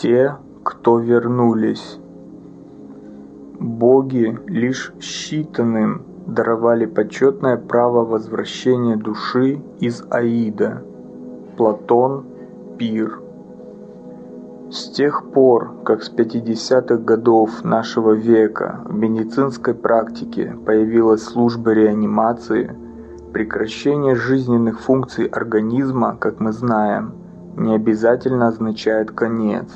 те, кто вернулись. Боги лишь считанным даровали почетное право возвращения души из Аида. Платон Пир с тех пор, как с 50-х годов нашего века в медицинской практике появилась служба реанимации, прекращение жизненных функций организма, как мы знаем, не обязательно означает конец.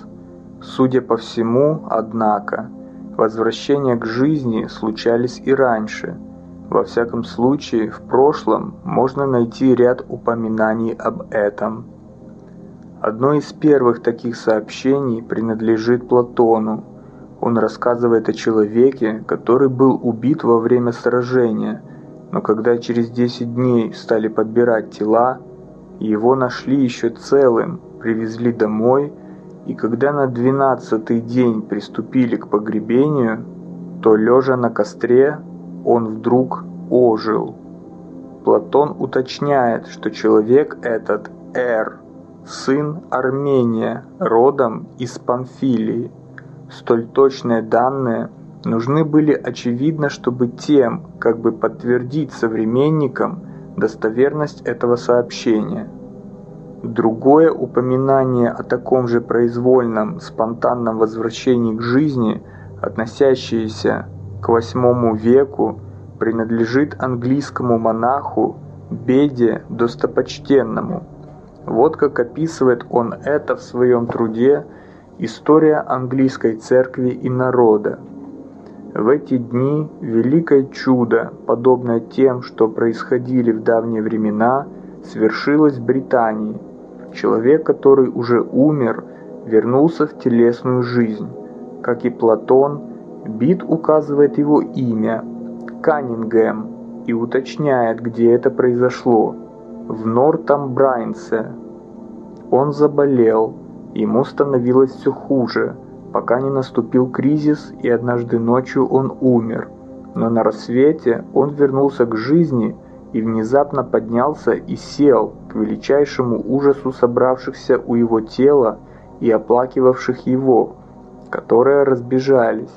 Судя по всему, однако, возвращения к жизни случались и раньше. Во всяком случае, в прошлом можно найти ряд упоминаний об этом. Одно из первых таких сообщений принадлежит Платону. Он рассказывает о человеке, который был убит во время сражения, но когда через 10 дней стали подбирать тела, его нашли еще целым, привезли домой, и когда на двенадцатый день приступили к погребению, то лежа на костре, он вдруг ожил. Платон уточняет, что человек этот Эр, сын Армения, родом из Памфилии. Столь точные данные нужны были очевидно, чтобы тем, как бы подтвердить современникам достоверность этого сообщения. Другое упоминание о таком же произвольном, спонтанном возвращении к жизни, относящееся к VIII веку, принадлежит английскому монаху Беде Достопочтенному – вот как описывает он это в своем труде «История английской церкви и народа». В эти дни великое чудо, подобное тем, что происходили в давние времена, свершилось в Британии. Человек, который уже умер, вернулся в телесную жизнь. Как и Платон, Бит указывает его имя – Каннингем, и уточняет, где это произошло – в Нортамбрайнсе. Он заболел, ему становилось все хуже, пока не наступил кризис и однажды ночью он умер. Но на рассвете он вернулся к жизни и внезапно поднялся и сел к величайшему ужасу собравшихся у его тела и оплакивавших его, которые разбежались.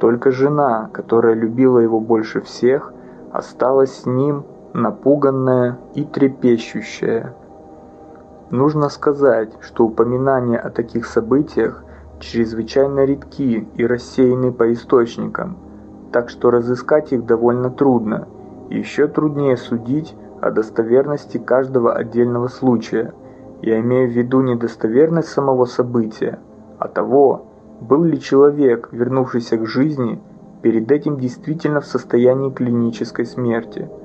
Только жена, которая любила его больше всех, осталась с ним напуганная и трепещущая. Нужно сказать, что упоминания о таких событиях чрезвычайно редки и рассеяны по источникам, так что разыскать их довольно трудно, еще труднее судить о достоверности каждого отдельного случая. Я имею в виду не достоверность самого события, а того, был ли человек, вернувшийся к жизни, перед этим действительно в состоянии клинической смерти –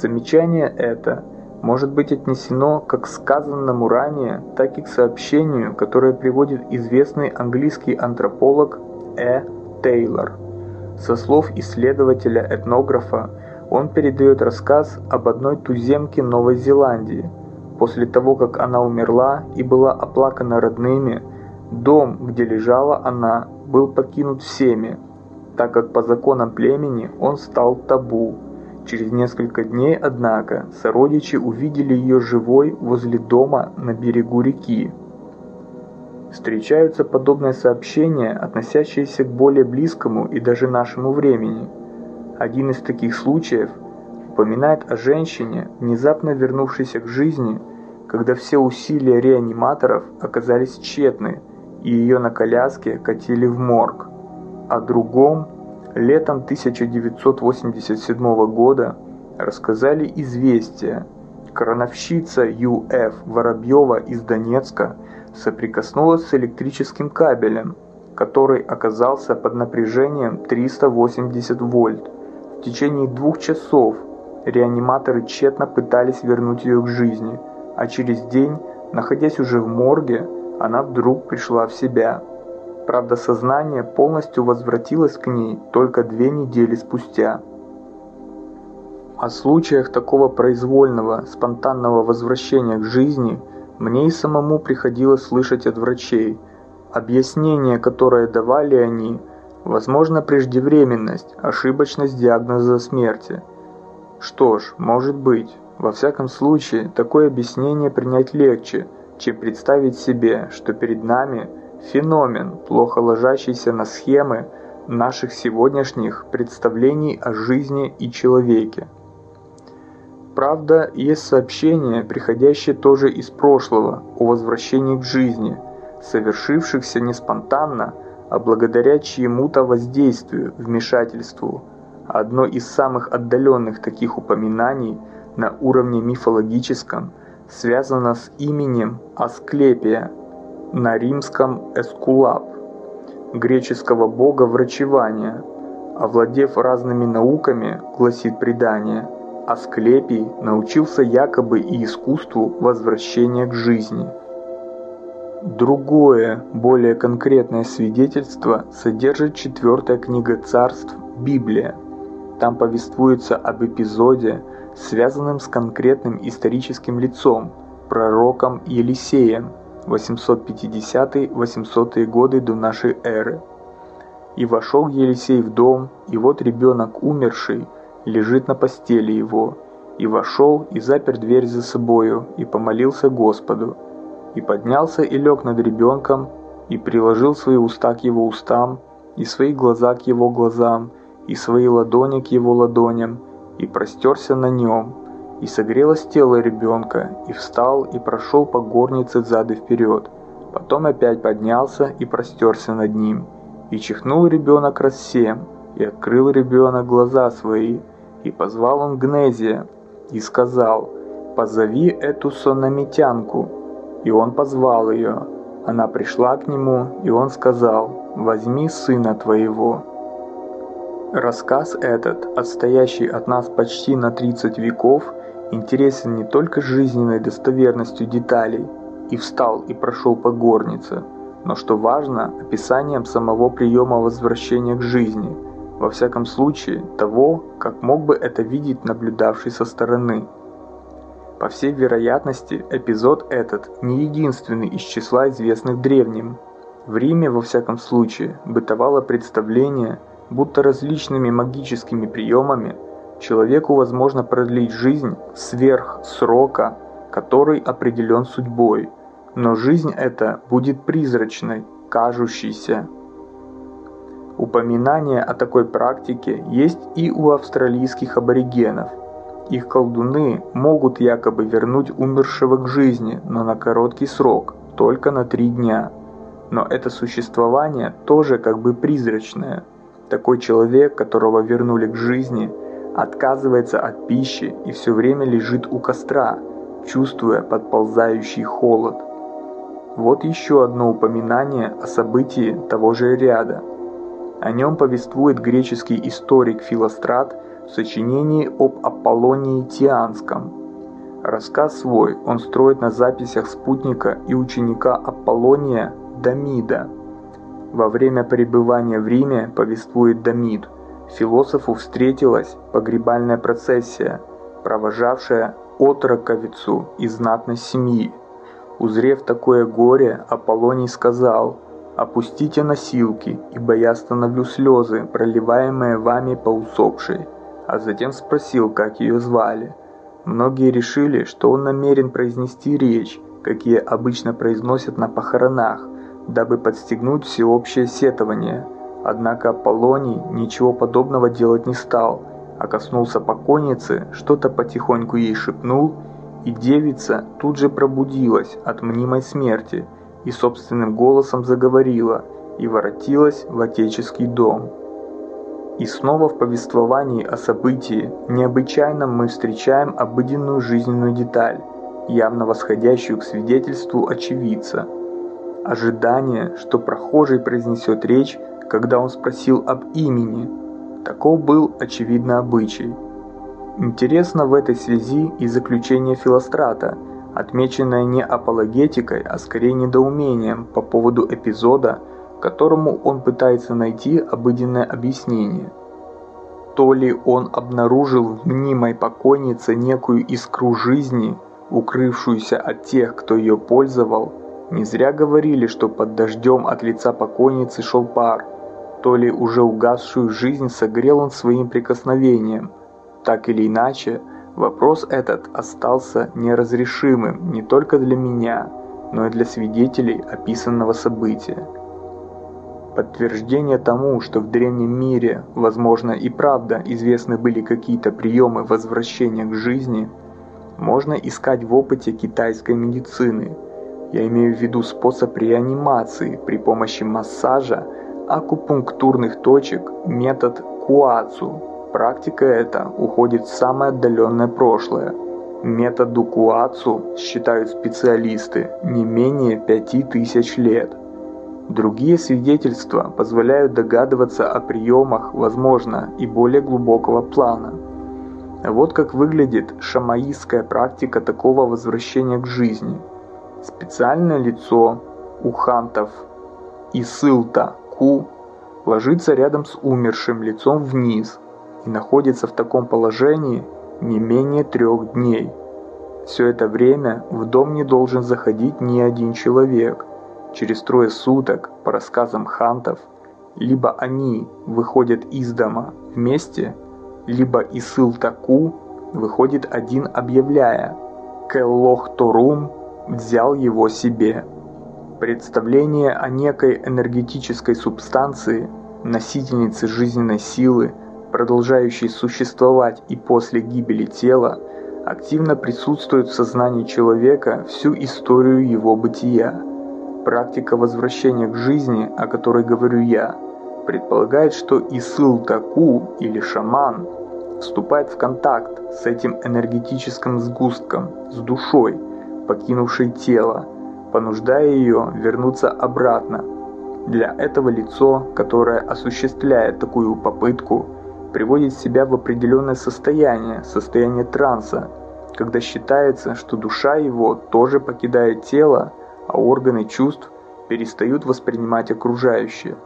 Замечание это может быть отнесено как к сказанному ранее, так и к сообщению, которое приводит известный английский антрополог Э. Тейлор. Со слов исследователя-этнографа, он передает рассказ об одной туземке Новой Зеландии. После того, как она умерла и была оплакана родными, дом, где лежала она, был покинут всеми, так как по законам племени он стал табу. Через несколько дней, однако, сородичи увидели ее живой возле дома на берегу реки. Встречаются подобные сообщения, относящиеся к более близкому и даже нашему времени. Один из таких случаев упоминает о женщине, внезапно вернувшейся к жизни, когда все усилия реаниматоров оказались тщетны, и ее на коляске катили в морг. О другом – летом 1987 года рассказали известия. Крановщица Ю.Ф. Воробьева из Донецка соприкоснулась с электрическим кабелем, который оказался под напряжением 380 вольт. В течение двух часов реаниматоры тщетно пытались вернуть ее к жизни, а через день, находясь уже в морге, она вдруг пришла в себя. Правда, сознание полностью возвратилось к ней только две недели спустя. О случаях такого произвольного, спонтанного возвращения к жизни мне и самому приходилось слышать от врачей. Объяснение, которое давали они, возможно преждевременность, ошибочность диагноза смерти. Что ж, может быть. Во всяком случае, такое объяснение принять легче, чем представить себе, что перед нами – Феномен, плохо ложащийся на схемы наших сегодняшних представлений о жизни и человеке. Правда, есть сообщения, приходящие тоже из прошлого, о возвращении к жизни, совершившихся не спонтанно, а благодаря чьему-то воздействию, вмешательству. Одно из самых отдаленных таких упоминаний на уровне мифологическом связано с именем Асклепия на римском Эскулап, греческого бога врачевания. Овладев разными науками, гласит предание, Асклепий научился якобы и искусству возвращения к жизни. Другое, более конкретное свидетельство содержит четвертая книга царств Библия. Там повествуется об эпизоде, связанном с конкретным историческим лицом, пророком Елисеем, 850-800 годы до нашей эры. «И вошел Елисей в дом, и вот ребенок умерший лежит на постели его, и вошел и запер дверь за собою, и помолился Господу, и поднялся и лег над ребенком, и приложил свои уста к его устам, и свои глаза к его глазам, и свои ладони к его ладоням, и простерся на нем, и согрелось тело ребенка, и встал, и прошел по горнице зады вперед. Потом опять поднялся и простерся над ним. И чихнул ребенок раз семь, и открыл ребенок глаза свои, и позвал он Гнезия, и сказал, «Позови эту сонометянку». И он позвал ее. Она пришла к нему, и он сказал, «Возьми сына твоего». Рассказ этот, отстоящий от нас почти на 30 веков, интересен не только жизненной достоверностью деталей, и встал и прошел по горнице, но, что важно, описанием самого приема возвращения к жизни, во всяком случае того, как мог бы это видеть наблюдавший со стороны. По всей вероятности, эпизод этот не единственный из числа известных древним. В Риме, во всяком случае, бытовало представление, будто различными магическими приемами человеку возможно продлить жизнь сверх срока, который определен судьбой, но жизнь эта будет призрачной, кажущейся. Упоминание о такой практике есть и у австралийских аборигенов – их колдуны могут якобы вернуть умершего к жизни, но на короткий срок, только на три дня. Но это существование тоже как бы призрачное. Такой человек, которого вернули к жизни, отказывается от пищи и все время лежит у костра, чувствуя подползающий холод. Вот еще одно упоминание о событии того же ряда. О нем повествует греческий историк Филострат в сочинении об Аполлонии Тианском. Рассказ свой он строит на записях спутника и ученика Аполлония Дамида. Во время пребывания в Риме, повествует Дамид, философу встретилась погребальная процессия, провожавшая отроковицу из знатной семьи. Узрев такое горе, Аполлоний сказал «Опустите носилки, ибо я остановлю слезы, проливаемые вами по усопшей» а затем спросил, как ее звали. Многие решили, что он намерен произнести речь, какие обычно произносят на похоронах, дабы подстегнуть всеобщее сетование. Однако Аполлоний ничего подобного делать не стал, а коснулся покойницы, что-то потихоньку ей шепнул, и девица тут же пробудилась от мнимой смерти и собственным голосом заговорила и воротилась в отеческий дом. И снова в повествовании о событии необычайном мы встречаем обыденную жизненную деталь, явно восходящую к свидетельству очевидца. Ожидание, что прохожий произнесет речь, когда он спросил об имени. Таков был, очевидно, обычай. Интересно в этой связи и заключение Филострата, отмеченное не апологетикой, а скорее недоумением по поводу эпизода, которому он пытается найти обыденное объяснение. То ли он обнаружил в мнимой покойнице некую искру жизни, укрывшуюся от тех, кто ее пользовал, не зря говорили, что под дождем от лица покойницы шел пар, то ли уже угасшую жизнь согрел он своим прикосновением. Так или иначе, вопрос этот остался неразрешимым не только для меня, но и для свидетелей описанного события. Подтверждение тому, что в древнем мире, возможно и правда, известны были какие-то приемы возвращения к жизни, можно искать в опыте китайской медицины. Я имею в виду способ реанимации при помощи массажа, акупунктурных точек, метод куацу. Практика эта уходит в самое отдаленное прошлое. Методу куацу, считают специалисты, не менее 5000 лет – Другие свидетельства позволяют догадываться о приемах, возможно, и более глубокого плана. Вот как выглядит шамаистская практика такого возвращения к жизни. Специальное лицо у хантов и сылта ку ложится рядом с умершим лицом вниз и находится в таком положении не менее трех дней. Все это время в дом не должен заходить ни один человек – Через трое суток, по рассказам хантов, либо они выходят из дома вместе, либо Исыл-Таку выходит один, объявляя «Келлох-Торум взял его себе». Представление о некой энергетической субстанции, носительнице жизненной силы, продолжающей существовать и после гибели тела, активно присутствует в сознании человека всю историю его бытия. Практика возвращения к жизни, о которой говорю я, предполагает, что Исыл-Таку или шаман вступает в контакт с этим энергетическим сгустком, с душой, покинувшей тело, понуждая ее вернуться обратно. Для этого лицо, которое осуществляет такую попытку, приводит себя в определенное состояние, состояние транса, когда считается, что душа его тоже покидает тело, а органы чувств перестают воспринимать окружающее.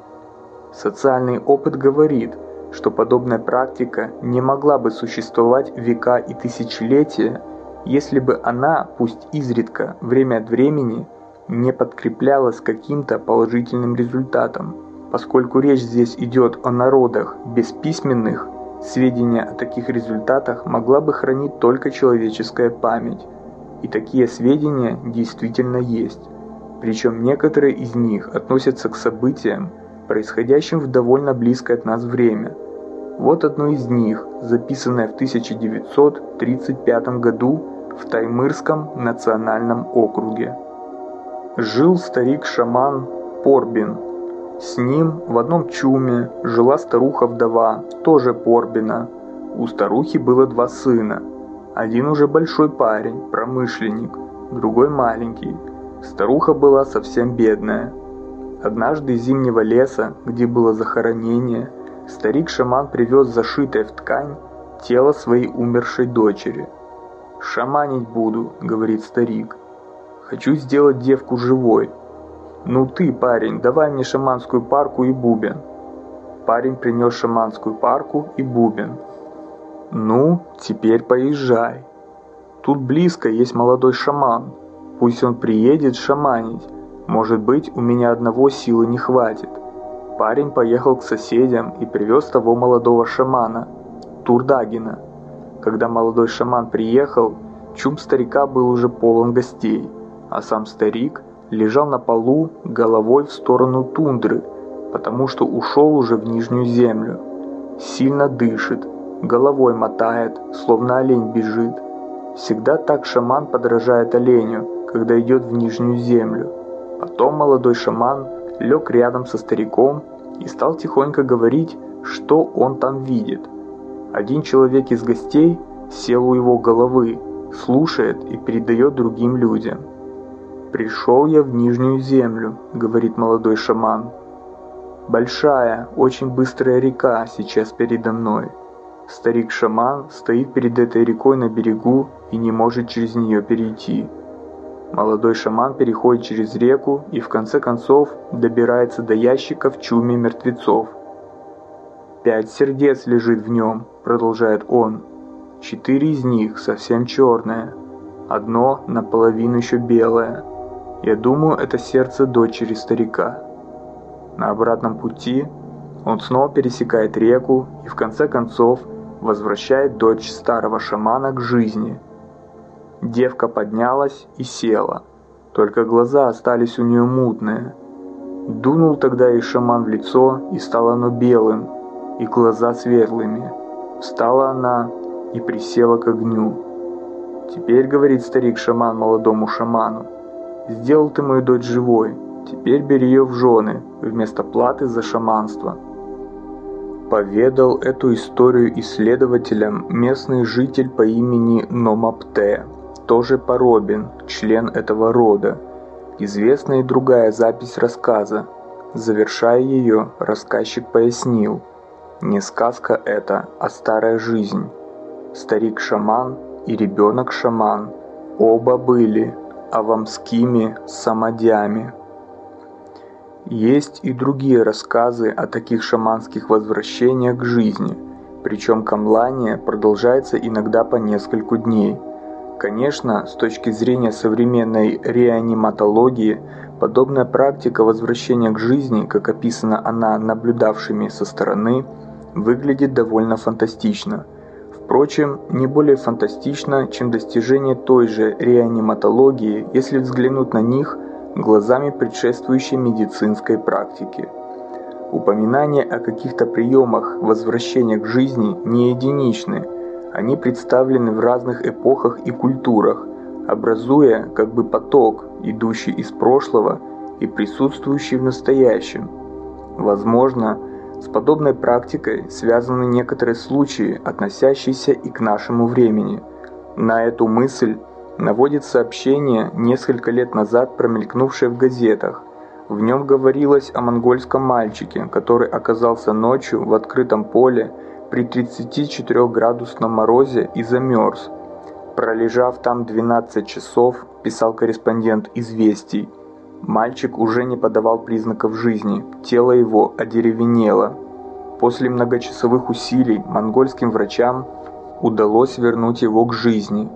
Социальный опыт говорит, что подобная практика не могла бы существовать века и тысячелетия, если бы она, пусть изредка, время от времени, не подкреплялась каким-то положительным результатом. Поскольку речь здесь идет о народах бесписьменных, сведения о таких результатах могла бы хранить только человеческая память. И такие сведения действительно есть. Причем некоторые из них относятся к событиям, происходящим в довольно близкое от нас время. Вот одно из них, записанное в 1935 году в Таймырском национальном округе. Жил старик-шаман Порбин. С ним в одном чуме жила старуха-вдова, тоже Порбина. У старухи было два сына. Один уже большой парень, промышленник, другой маленький. Старуха была совсем бедная. Однажды из зимнего леса, где было захоронение, старик-шаман привез зашитое в ткань тело своей умершей дочери. «Шаманить буду», — говорит старик. «Хочу сделать девку живой». «Ну ты, парень, давай мне шаманскую парку и бубен». Парень принес шаманскую парку и бубен. «Ну, теперь поезжай. Тут близко есть молодой шаман. Пусть он приедет шаманить. Может быть, у меня одного силы не хватит». Парень поехал к соседям и привез того молодого шамана, Турдагина. Когда молодой шаман приехал, чум старика был уже полон гостей, а сам старик лежал на полу головой в сторону тундры, потому что ушел уже в нижнюю землю. Сильно дышит, головой мотает, словно олень бежит. Всегда так шаман подражает оленю, когда идет в нижнюю землю. Потом молодой шаман лег рядом со стариком и стал тихонько говорить, что он там видит. Один человек из гостей сел у его головы, слушает и передает другим людям. «Пришел я в Нижнюю Землю», — говорит молодой шаман. «Большая, очень быстрая река сейчас передо мной. Старик-шаман стоит перед этой рекой на берегу и не может через нее перейти. Молодой шаман переходит через реку и в конце концов добирается до ящика в чуме мертвецов. «Пять сердец лежит в нем», — продолжает он. «Четыре из них совсем черные, одно наполовину еще белое. Я думаю, это сердце дочери старика». На обратном пути он снова пересекает реку и в конце концов возвращает дочь старого шамана к жизни. Девка поднялась и села. только глаза остались у нее мутные. Дунул тогда и шаман в лицо, и стало оно белым, и глаза светлыми. Встала она и присела к огню. «Теперь, — говорит старик-шаман молодому шаману, — сделал ты мою дочь живой, теперь бери ее в жены, вместо платы за шаманство». Поведал эту историю исследователям местный житель по имени Номапте, тоже Поробин, член этого рода. Известна и другая запись рассказа. Завершая ее, рассказчик пояснил. Не сказка это, а старая жизнь. Старик-шаман и ребенок-шаман оба были авамскими самодями. Есть и другие рассказы о таких шаманских возвращениях к жизни, причем камлание продолжается иногда по нескольку дней. Конечно, с точки зрения современной реаниматологии, подобная практика возвращения к жизни, как описана она наблюдавшими со стороны, выглядит довольно фантастично – Впрочем, не более фантастично, чем достижение той же реаниматологии, если взглянуть на них глазами предшествующей медицинской практики. Упоминания о каких-то приемах возвращения к жизни не единичны, они представлены в разных эпохах и культурах, образуя как бы поток, идущий из прошлого и присутствующий в настоящем. Возможно, с подобной практикой связаны некоторые случаи, относящиеся и к нашему времени. На эту мысль наводит сообщение, несколько лет назад промелькнувшее в газетах. В нем говорилось о монгольском мальчике, который оказался ночью в открытом поле при 34-градусном морозе и замерз. Пролежав там 12 часов, писал корреспондент «Известий», Мальчик уже не подавал признаков жизни, тело его одеревенело. После многочасовых усилий монгольским врачам удалось вернуть его к жизни.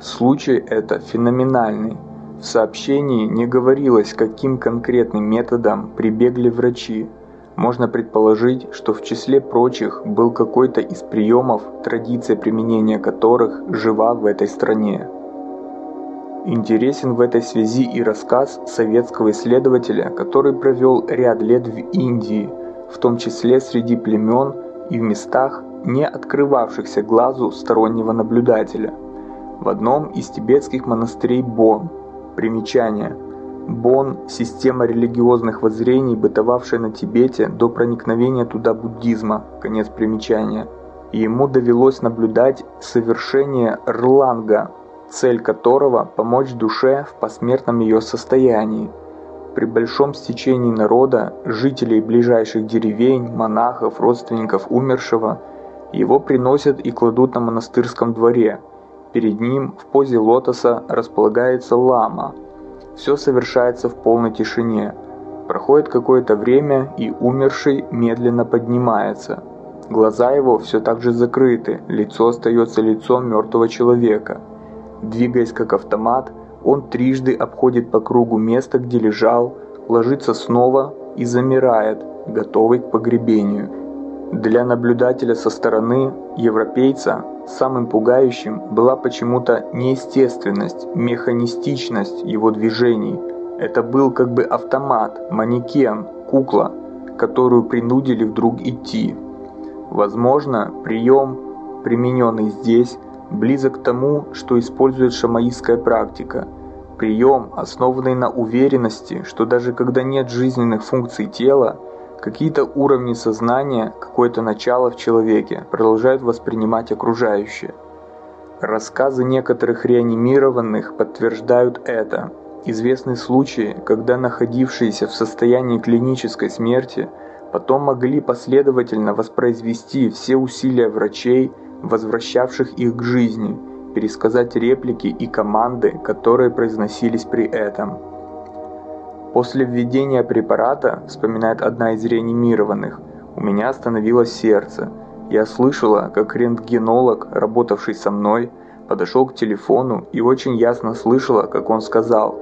Случай это феноменальный. В сообщении не говорилось, каким конкретным методом прибегли врачи. Можно предположить, что в числе прочих был какой-то из приемов, традиция применения которых жива в этой стране. Интересен в этой связи и рассказ советского исследователя, который провел ряд лет в Индии, в том числе среди племен и в местах, не открывавшихся глазу стороннего наблюдателя. В одном из тибетских монастырей Бон. Примечание. Бон – система религиозных воззрений, бытовавшая на Тибете до проникновения туда буддизма. Конец примечания. И ему довелось наблюдать совершение рланга, цель которого – помочь душе в посмертном ее состоянии. При большом стечении народа, жителей ближайших деревень, монахов, родственников умершего, его приносят и кладут на монастырском дворе. Перед ним в позе лотоса располагается лама. Все совершается в полной тишине. Проходит какое-то время, и умерший медленно поднимается. Глаза его все так же закрыты, лицо остается лицом мертвого человека – Двигаясь как автомат, он трижды обходит по кругу место, где лежал, ложится снова и замирает, готовый к погребению. Для наблюдателя со стороны, европейца, самым пугающим была почему-то неестественность, механистичность его движений. Это был как бы автомат, манекен, кукла, которую принудили вдруг идти. Возможно, прием, примененный здесь, близок к тому, что использует шамаистская практика. Прием, основанный на уверенности, что даже когда нет жизненных функций тела, какие-то уровни сознания, какое-то начало в человеке продолжают воспринимать окружающее. Рассказы некоторых реанимированных подтверждают это. Известны случаи, когда находившиеся в состоянии клинической смерти потом могли последовательно воспроизвести все усилия врачей, возвращавших их к жизни, пересказать реплики и команды, которые произносились при этом. После введения препарата, вспоминает одна из реанимированных, у меня остановилось сердце. Я слышала, как рентгенолог, работавший со мной, подошел к телефону и очень ясно слышала, как он сказал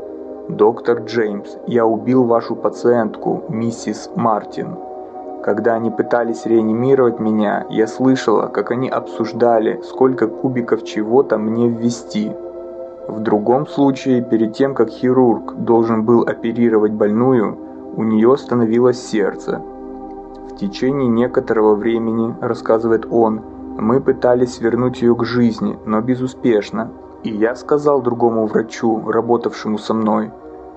«Доктор Джеймс, я убил вашу пациентку, миссис Мартин». Когда они пытались реанимировать меня, я слышала, как они обсуждали, сколько кубиков чего-то мне ввести. В другом случае, перед тем, как хирург должен был оперировать больную, у нее остановилось сердце. В течение некоторого времени, рассказывает он, мы пытались вернуть ее к жизни, но безуспешно. И я сказал другому врачу, работавшему со мной,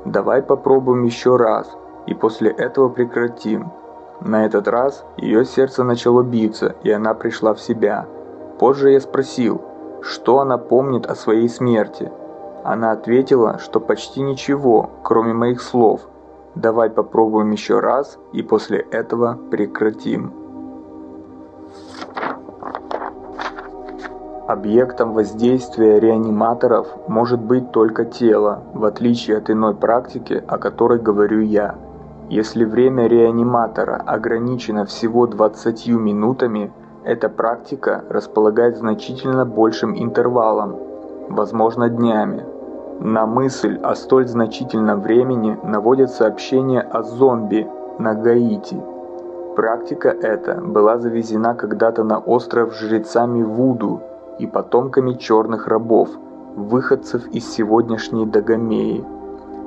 давай попробуем еще раз, и после этого прекратим. На этот раз ее сердце начало биться, и она пришла в себя. Позже я спросил, что она помнит о своей смерти. Она ответила, что почти ничего, кроме моих слов. Давай попробуем еще раз, и после этого прекратим. Объектом воздействия реаниматоров может быть только тело, в отличие от иной практики, о которой говорю я. Если время реаниматора ограничено всего 20 минутами, эта практика располагает значительно большим интервалом, возможно днями. На мысль о столь значительном времени наводят сообщение о зомби на Гаити. Практика эта была завезена когда-то на остров жрецами Вуду и потомками черных рабов, выходцев из сегодняшней Дагомеи.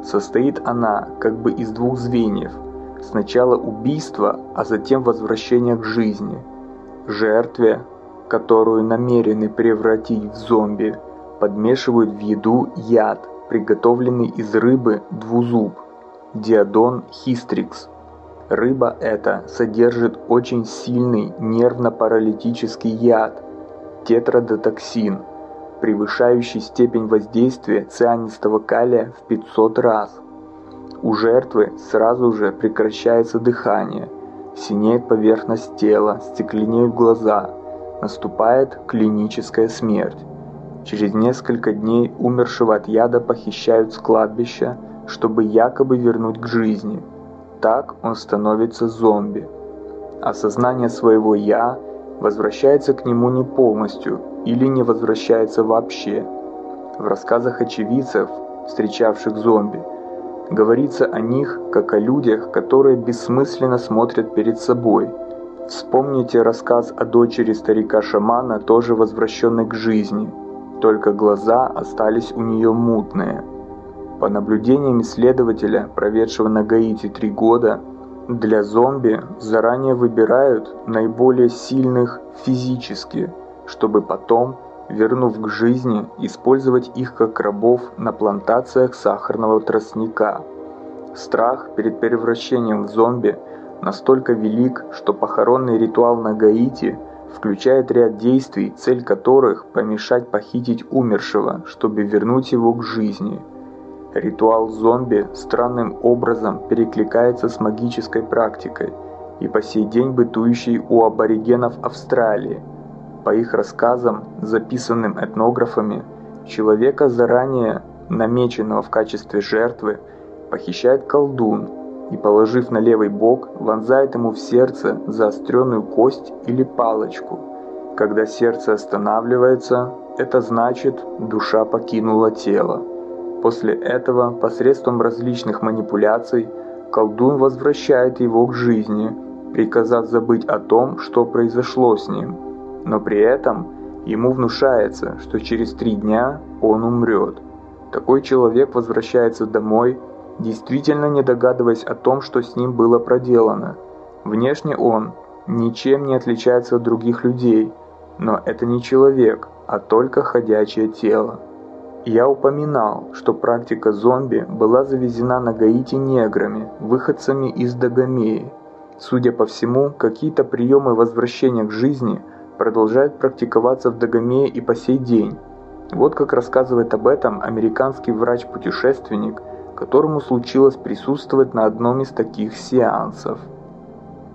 Состоит она как бы из двух звеньев. Сначала убийство, а затем возвращение к жизни. Жертве, которую намерены превратить в зомби, подмешивают в еду яд, приготовленный из рыбы двузуб, диадон хистрикс. Рыба эта содержит очень сильный нервно-паралитический яд, тетрадотоксин, превышающий степень воздействия цианистого калия в 500 раз. У жертвы сразу же прекращается дыхание, синеет поверхность тела, стекленеют глаза, наступает клиническая смерть. Через несколько дней умершего от яда похищают с кладбища, чтобы якобы вернуть к жизни. Так он становится зомби. Осознание своего «я» возвращается к нему не полностью или не возвращается вообще. В рассказах очевидцев, встречавших зомби, говорится о них как о людях, которые бессмысленно смотрят перед собой. Вспомните рассказ о дочери старика-шамана, тоже возвращенной к жизни, только глаза остались у нее мутные. По наблюдениям исследователя, проведшего на Гаити три года, для зомби заранее выбирают наиболее сильных физически, чтобы потом, вернув к жизни, использовать их как рабов на плантациях сахарного тростника. Страх перед превращением в зомби настолько велик, что похоронный ритуал на Гаити включает ряд действий, цель которых – помешать похитить умершего, чтобы вернуть его к жизни – Ритуал зомби странным образом перекликается с магической практикой и по сей день бытующей у аборигенов Австралии. По их рассказам, записанным этнографами, человека заранее намеченного в качестве жертвы похищает колдун и, положив на левый бок, вонзает ему в сердце заостренную кость или палочку. Когда сердце останавливается, это значит, душа покинула тело. После этого, посредством различных манипуляций, колдун возвращает его к жизни, приказав забыть о том, что произошло с ним. Но при этом ему внушается, что через три дня он умрет. Такой человек возвращается домой, действительно не догадываясь о том, что с ним было проделано. Внешне он ничем не отличается от других людей, но это не человек, а только ходячее тело. Я упоминал, что практика зомби была завезена на Гаити неграми, выходцами из Дагомеи. Судя по всему, какие-то приемы возвращения к жизни продолжают практиковаться в Дагомее и по сей день. Вот как рассказывает об этом американский врач-путешественник, которому случилось присутствовать на одном из таких сеансов.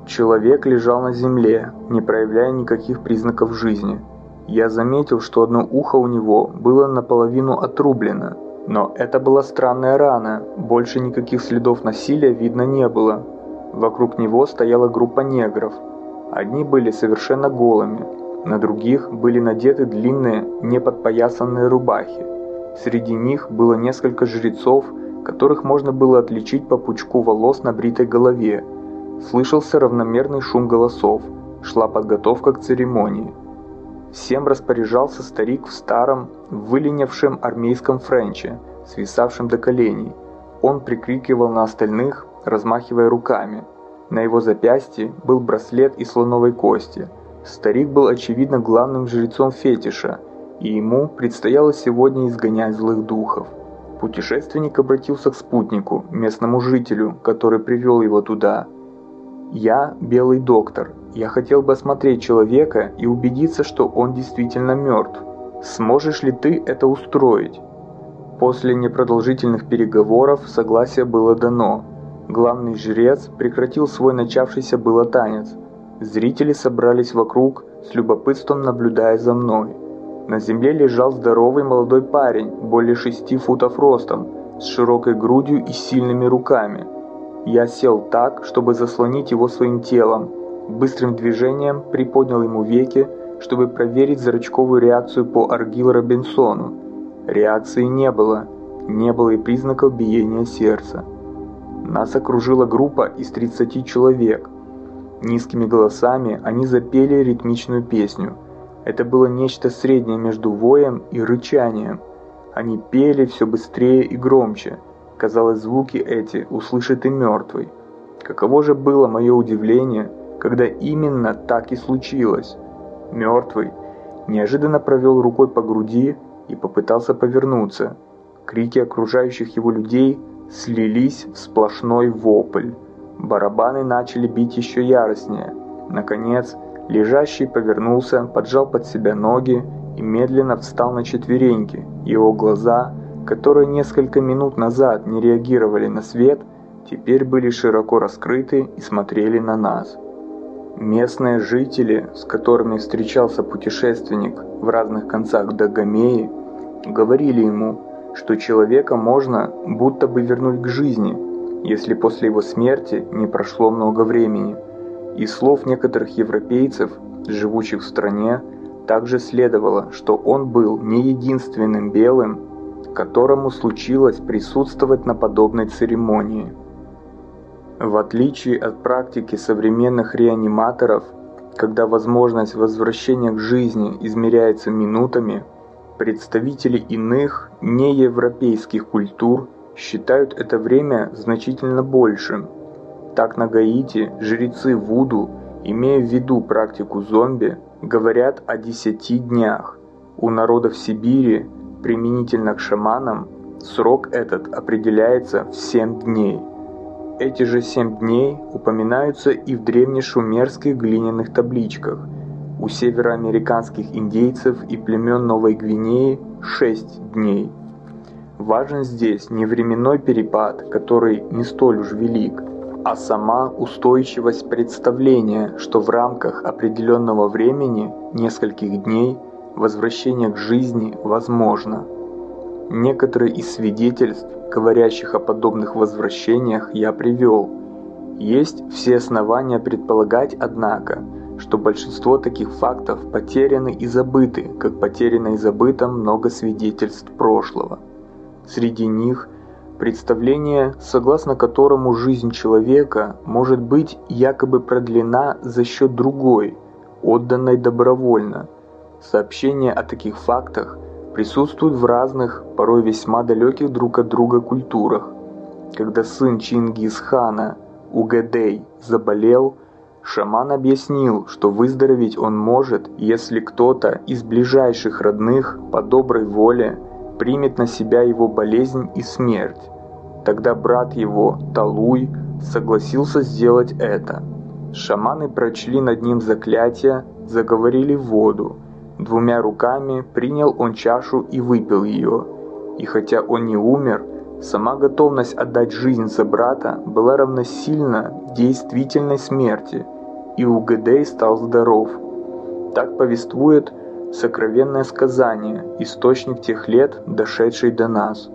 Человек лежал на земле, не проявляя никаких признаков жизни – я заметил, что одно ухо у него было наполовину отрублено. Но это была странная рана, больше никаких следов насилия видно не было. Вокруг него стояла группа негров. Одни были совершенно голыми, на других были надеты длинные, неподпоясанные рубахи. Среди них было несколько жрецов, которых можно было отличить по пучку волос на бритой голове. Слышался равномерный шум голосов, шла подготовка к церемонии. Всем распоряжался старик в старом, выленившем армейском френче, свисавшем до коленей. Он прикрикивал на остальных, размахивая руками. На его запястье был браслет из слоновой кости. Старик был очевидно главным жрецом фетиша, и ему предстояло сегодня изгонять злых духов. Путешественник обратился к спутнику, местному жителю, который привел его туда. «Я белый доктор. Я хотел бы осмотреть человека и убедиться, что он действительно мертв. Сможешь ли ты это устроить?» После непродолжительных переговоров согласие было дано. Главный жрец прекратил свой начавшийся было танец. Зрители собрались вокруг, с любопытством наблюдая за мной. На земле лежал здоровый молодой парень, более шести футов ростом, с широкой грудью и сильными руками. Я сел так, чтобы заслонить его своим телом. Быстрым движением приподнял ему веки, чтобы проверить зрачковую реакцию по Аргил Робинсону. Реакции не было, не было и признаков биения сердца. Нас окружила группа из 30 человек. Низкими голосами они запели ритмичную песню – это было нечто среднее между воем и рычанием. Они пели все быстрее и громче. Казалось, звуки эти услышит и мертвый. Каково же было мое удивление, когда именно так и случилось. Мертвый неожиданно провел рукой по груди и попытался повернуться. Крики окружающих его людей слились в сплошной вопль. Барабаны начали бить еще яростнее. Наконец, Лежащий повернулся, поджал под себя ноги и медленно встал на четвереньки. Его глаза, которые несколько минут назад не реагировали на свет, теперь были широко раскрыты и смотрели на нас. Местные жители, с которыми встречался путешественник в разных концах Дагомеи, говорили ему, что человека можно будто бы вернуть к жизни, если после его смерти не прошло много времени – из слов некоторых европейцев, живущих в стране, также следовало, что он был не единственным белым, которому случилось присутствовать на подобной церемонии. В отличие от практики современных реаниматоров, когда возможность возвращения к жизни измеряется минутами, представители иных неевропейских культур считают это время значительно большим – так на Гаити жрецы Вуду, имея в виду практику зомби, говорят о десяти днях. У народов Сибири, применительно к шаманам, срок этот определяется в семь дней. Эти же семь дней упоминаются и в древнешумерских глиняных табличках. У североамериканских индейцев и племен Новой Гвинеи шесть дней. Важен здесь не временной перепад, который не столь уж велик, а сама устойчивость представления, что в рамках определенного времени, нескольких дней, возвращение к жизни возможно. Некоторые из свидетельств, говорящих о подобных возвращениях, я привел. Есть все основания предполагать, однако, что большинство таких фактов потеряны и забыты, как потеряно и забыто много свидетельств прошлого. Среди них – Представление, согласно которому жизнь человека может быть якобы продлена за счет другой, отданной добровольно. Сообщения о таких фактах присутствуют в разных, порой весьма далеких друг от друга культурах. Когда сын Чингисхана, Угадей, заболел, шаман объяснил, что выздороветь он может, если кто-то из ближайших родных по доброй воле примет на себя его болезнь и смерть. Тогда брат его, Талуй, согласился сделать это. Шаманы прочли над ним заклятие, заговорили воду. Двумя руками принял он чашу и выпил ее. И хотя он не умер, сама готовность отдать жизнь за брата была равносильна действительной смерти, и Угадей стал здоров. Так повествует сокровенное сказание, источник тех лет, дошедший до нас.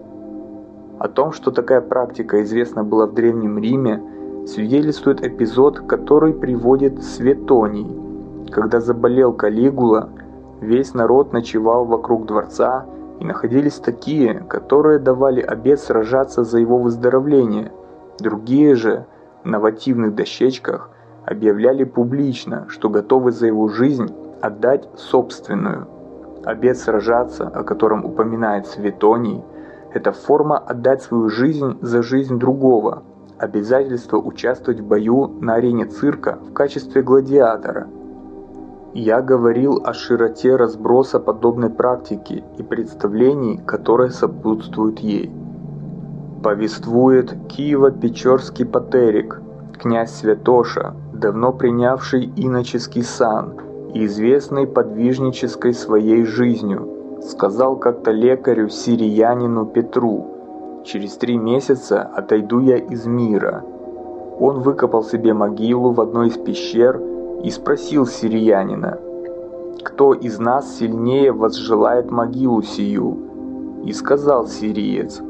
О том, что такая практика известна была в Древнем Риме, свидетельствует эпизод, который приводит Светоний. Когда заболел Калигула, весь народ ночевал вокруг дворца, и находились такие, которые давали обет сражаться за его выздоровление. Другие же, на вативных дощечках, объявляли публично, что готовы за его жизнь отдать собственную. Обет сражаться, о котором упоминает Светоний, это форма отдать свою жизнь за жизнь другого, обязательство участвовать в бою на арене цирка в качестве гладиатора. Я говорил о широте разброса подобной практики и представлений, которые сопутствуют ей. Повествует Киево-Печорский патерик, князь Святоша, давно принявший иноческий сан и известный подвижнической своей жизнью, сказал как-то лекарю сириянину Петру – Через три месяца отойду я из мира. Он выкопал себе могилу в одной из пещер и спросил сириянина, кто из нас сильнее возжелает могилу сию? И сказал сириец,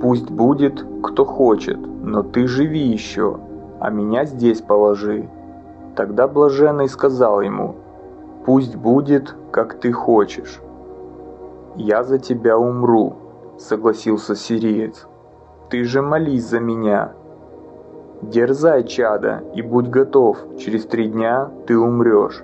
пусть будет, кто хочет, но ты живи еще, а меня здесь положи. Тогда блаженный сказал ему, пусть будет, как ты хочешь. Я за тебя умру, – согласился сириец. «Ты же молись за меня». «Дерзай, чада, и будь готов, через три дня ты умрешь».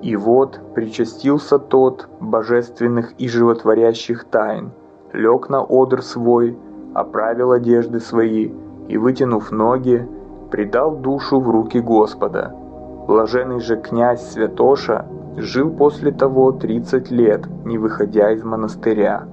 И вот причастился тот божественных и животворящих тайн, лег на одр свой, оправил одежды свои и, вытянув ноги, предал душу в руки Господа. Блаженный же князь Святоша жил после того тридцать лет, не выходя из монастыря.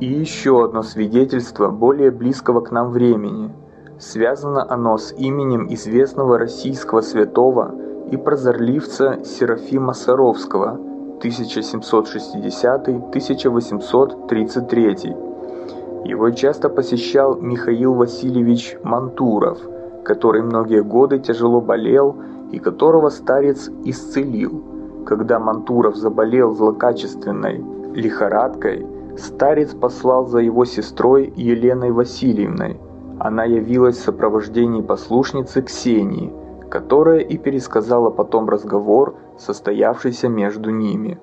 И еще одно свидетельство более близкого к нам времени. Связано оно с именем известного российского святого и прозорливца Серафима Саровского 1760-1833. Его часто посещал Михаил Васильевич Мантуров, который многие годы тяжело болел и которого старец исцелил. Когда Мантуров заболел злокачественной лихорадкой, Старец послал за его сестрой Еленой Васильевной. Она явилась в сопровождении послушницы Ксении, которая и пересказала потом разговор, состоявшийся между ними.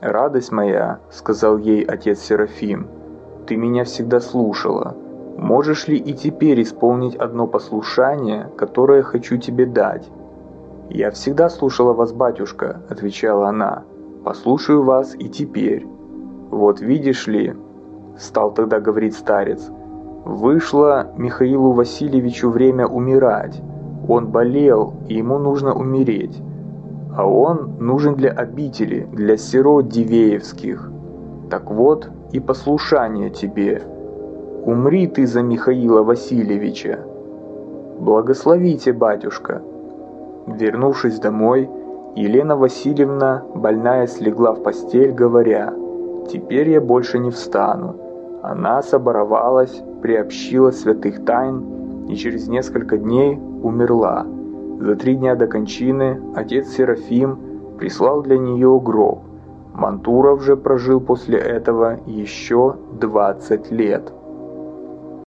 «Радость моя», — сказал ей отец Серафим, — «ты меня всегда слушала. Можешь ли и теперь исполнить одно послушание, которое хочу тебе дать?» «Я всегда слушала вас, батюшка», — отвечала она. «Послушаю вас и теперь». «Вот видишь ли», – стал тогда говорить старец, – «вышло Михаилу Васильевичу время умирать. Он болел, и ему нужно умереть. А он нужен для обители, для сирот Дивеевских. Так вот и послушание тебе. Умри ты за Михаила Васильевича. Благословите, батюшка». Вернувшись домой, Елена Васильевна, больная, слегла в постель, говоря – Теперь я больше не встану. Она соборовалась, приобщила святых тайн и через несколько дней умерла. За три дня до кончины отец Серафим прислал для нее гроб. Мантуров же прожил после этого еще 20 лет.